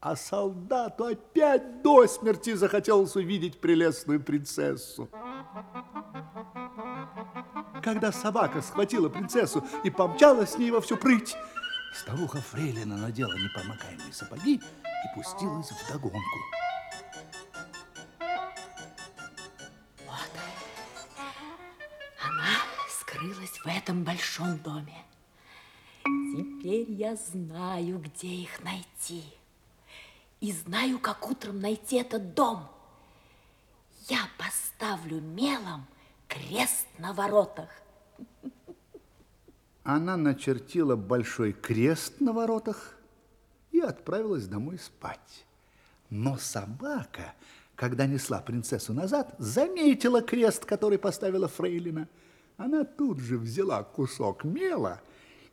А солдату опять до смерти захотелось увидеть прелестную принцессу. Когда собака схватила принцессу и помчалась с ней во всю прыть, старуха Фрейлина надела непромокаемые сапоги и пустилась в догонку. Она скрылась в этом большом доме. Теперь я знаю, где их найти. И знаю, как утром найти этот дом. Я поставлю мелом крест на воротах. Она начертила большой крест на воротах и отправилась домой спать. Но собака, когда несла принцессу назад, заметила крест, который поставила Фрейлина. Она тут же взяла кусок мела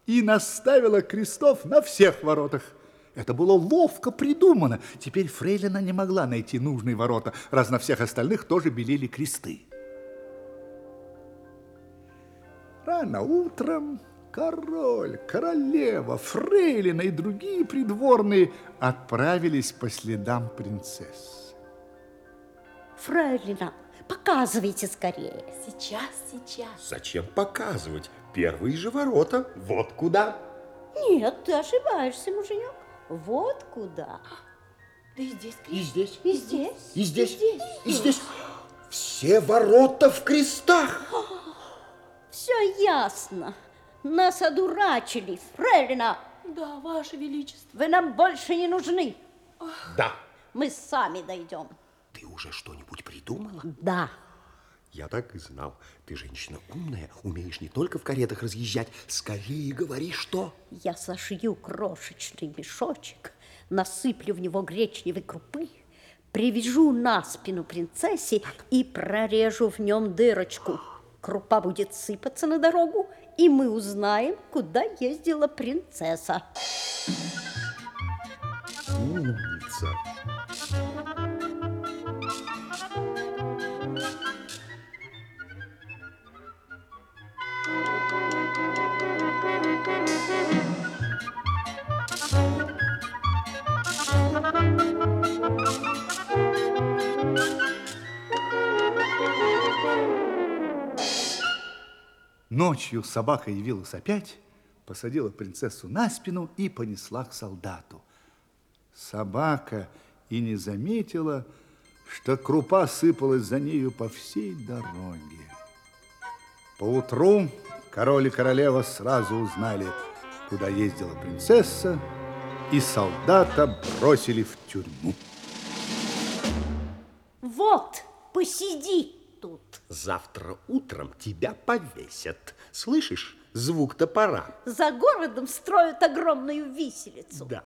и наставила крестов на всех воротах. Это было ловко придумано. Теперь Фрейлина не могла найти нужные ворота, раз на всех остальных тоже белели кресты. Рано утром король, королева, фрейлина и другие придворные отправились по следам принцессы. Фрейлина, показывайте скорее. Сейчас, сейчас. Зачем показывать? Первые же ворота. Вот куда. Нет, ты ошибаешься, муженек. Вот куда. Да и здесь И крест. здесь, И здесь. и здесь, И здесь. и здесь. Все ворота в крестах. Все ясно. Нас одурачили, Фрейлина. Да, Ваше Величество. Вы нам больше не нужны. Да. Мы сами дойдем. Ты уже что-нибудь придумала? Да. Я так и знал. Ты женщина умная, умеешь не только в каретах разъезжать. Скорее говори, что. Я сошью крошечный мешочек, насыплю в него гречневой крупы, привяжу на спину принцессе и прорежу в нем дырочку. Крупа будет сыпаться на дорогу, и мы узнаем, куда ездила принцесса. Умница. Ночью собака явилась опять, посадила принцессу на спину и понесла к солдату. Собака и не заметила, что крупа сыпалась за нею по всей дороге. Поутру король и королева сразу узнали, куда ездила принцесса, и солдата бросили в тюрьму. Вот, посиди тут. Завтра утром тебя повесят. Слышишь? Звук топора. За городом строят огромную виселицу. Да.